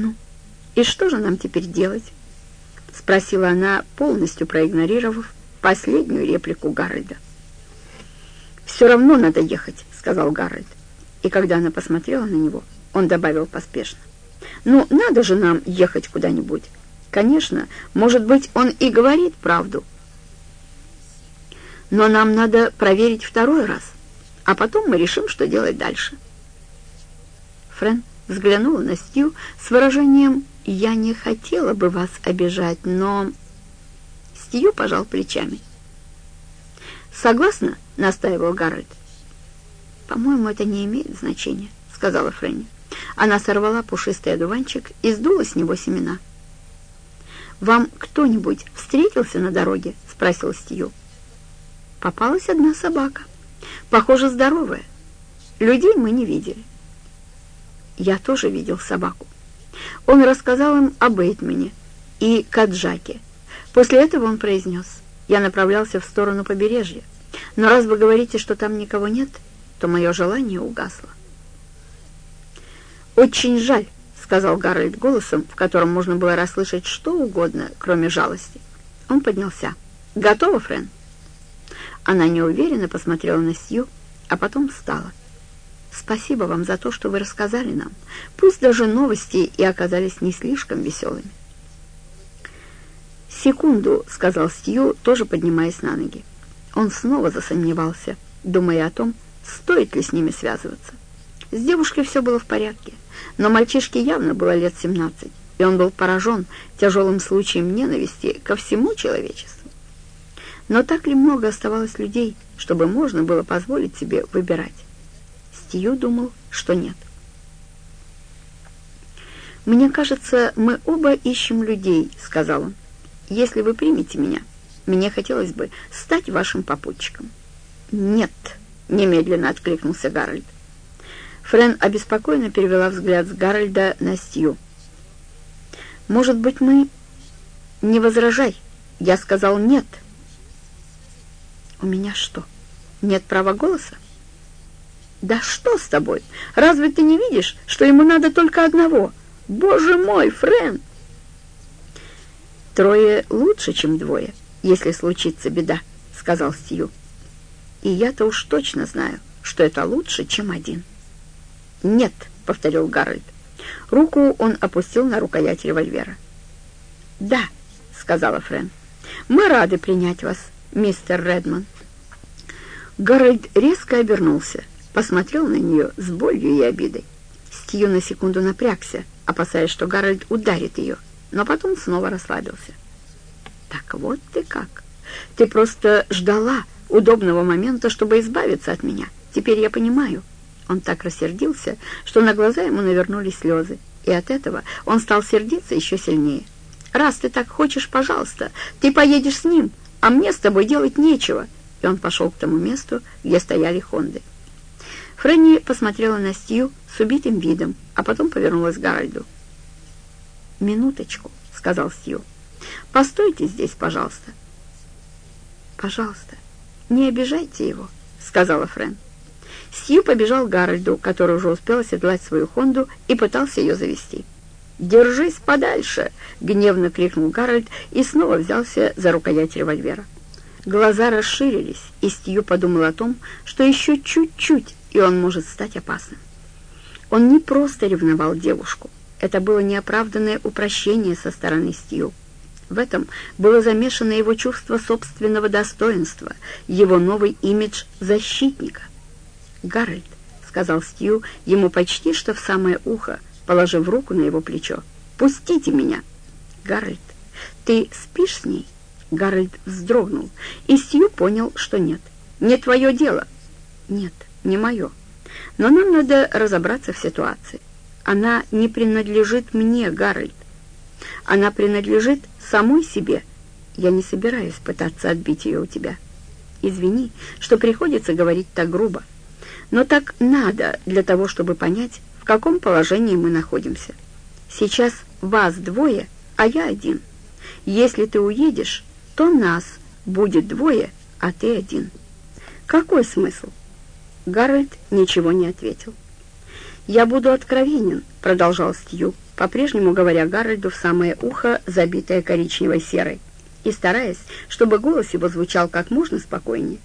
«Ну, и что же нам теперь делать?» — спросила она, полностью проигнорировав последнюю реплику Гарольда. «Все равно надо ехать», — сказал Гарольд. И когда она посмотрела на него, он добавил поспешно. «Ну, надо же нам ехать куда-нибудь. Конечно, может быть, он и говорит правду. Но нам надо проверить второй раз, а потом мы решим, что делать дальше». Френ взглянула на Стью с выражением «Я не хотела бы вас обижать, но...» Стью пожал плечами. «Согласна?» — настаивал Гарольд. «По-моему, это не имеет значения», — сказала Фрэнни. Она сорвала пушистый одуванчик и сдула с него семена. «Вам кто-нибудь встретился на дороге?» — спросил Стью. «Попалась одна собака. Похоже, здоровая. Людей мы не видели». «Я тоже видел собаку. Он рассказал им о Бейтмане и Каджаке. После этого он произнес, «Я направлялся в сторону побережья, но раз вы говорите, что там никого нет, то мое желание угасло». «Очень жаль», — сказал Гарольд голосом, в котором можно было расслышать что угодно, кроме жалости. Он поднялся. «Готово, Френ?» Она неуверенно посмотрела на Сью, а потом встала. Спасибо вам за то, что вы рассказали нам. Пусть даже новости и оказались не слишком веселыми. «Секунду», — сказал Стью, тоже поднимаясь на ноги. Он снова засомневался, думая о том, стоит ли с ними связываться. С девушкой все было в порядке, но мальчишке явно было лет семнадцать, и он был поражен тяжелым случаем ненависти ко всему человечеству. Но так ли много оставалось людей, чтобы можно было позволить себе выбирать? Стью думал, что нет. «Мне кажется, мы оба ищем людей», — сказал он. «Если вы примете меня, мне хотелось бы стать вашим попутчиком». «Нет», — немедленно откликнулся Гарольд. Френ обеспокоенно перевела взгляд с Гарольда на Стью. «Может быть, мы...» «Не возражай. Я сказал нет». «У меня что, нет права голоса?» «Да что с тобой? Разве ты не видишь, что ему надо только одного? Боже мой, Френ!» «Трое лучше, чем двое, если случится беда», — сказал Стью. «И я-то уж точно знаю, что это лучше, чем один». «Нет», — повторил Гарольд. Руку он опустил на рукоять револьвера. «Да», — сказала Френ. «Мы рады принять вас, мистер Редман». Гарольд резко обернулся посмотрел на нее с болью и обидой. Стью на секунду напрягся, опасаясь, что Гарольд ударит ее, но потом снова расслабился. «Так вот ты как! Ты просто ждала удобного момента, чтобы избавиться от меня. Теперь я понимаю». Он так рассердился, что на глаза ему навернулись слезы, и от этого он стал сердиться еще сильнее. «Раз ты так хочешь, пожалуйста, ты поедешь с ним, а мне с тобой делать нечего». И он пошел к тому месту, где стояли Хонды. Фрэнни посмотрела на Стью с убитым видом, а потом повернулась к Гарольду. «Минуточку», — сказал Стью. «Постойте здесь, пожалуйста». «Пожалуйста, не обижайте его», — сказала Фрэн. Стью побежал к Гарольду, который уже успел оседлать свою Хонду и пытался ее завести. «Держись подальше!» — гневно крикнул Гарольд и снова взялся за рукоять револьвера. Глаза расширились, и Стью подумал о том, что еще чуть-чуть, и он может стать опасным. Он не просто ревновал девушку. Это было неоправданное упрощение со стороны Стью. В этом было замешано его чувство собственного достоинства, его новый имидж защитника. «Гарольд», — сказал Стью ему почти что в самое ухо, положив руку на его плечо, — «пустите меня!» «Гарольд, ты спишь с ней?» Гарольд вздрогнул, и Стью понял, что нет. «Не твое дело!» «Нет, не мое. Но нам надо разобраться в ситуации. Она не принадлежит мне, Гарольд. Она принадлежит самой себе. Я не собираюсь пытаться отбить ее у тебя. Извини, что приходится говорить так грубо. Но так надо для того, чтобы понять, в каком положении мы находимся. Сейчас вас двое, а я один. Если ты уедешь, то нас будет двое, а ты один. Какой смысл? Гарольд ничего не ответил. «Я буду откровенен», — продолжал Стью. по-прежнему говоря Гарольду в самое ухо, забитое коричневой серой, и стараясь, чтобы голос его звучал как можно спокойнее.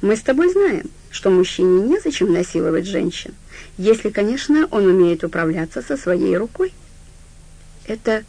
«Мы с тобой знаем, что мужчине незачем насиловать женщин, если, конечно, он умеет управляться со своей рукой». «Это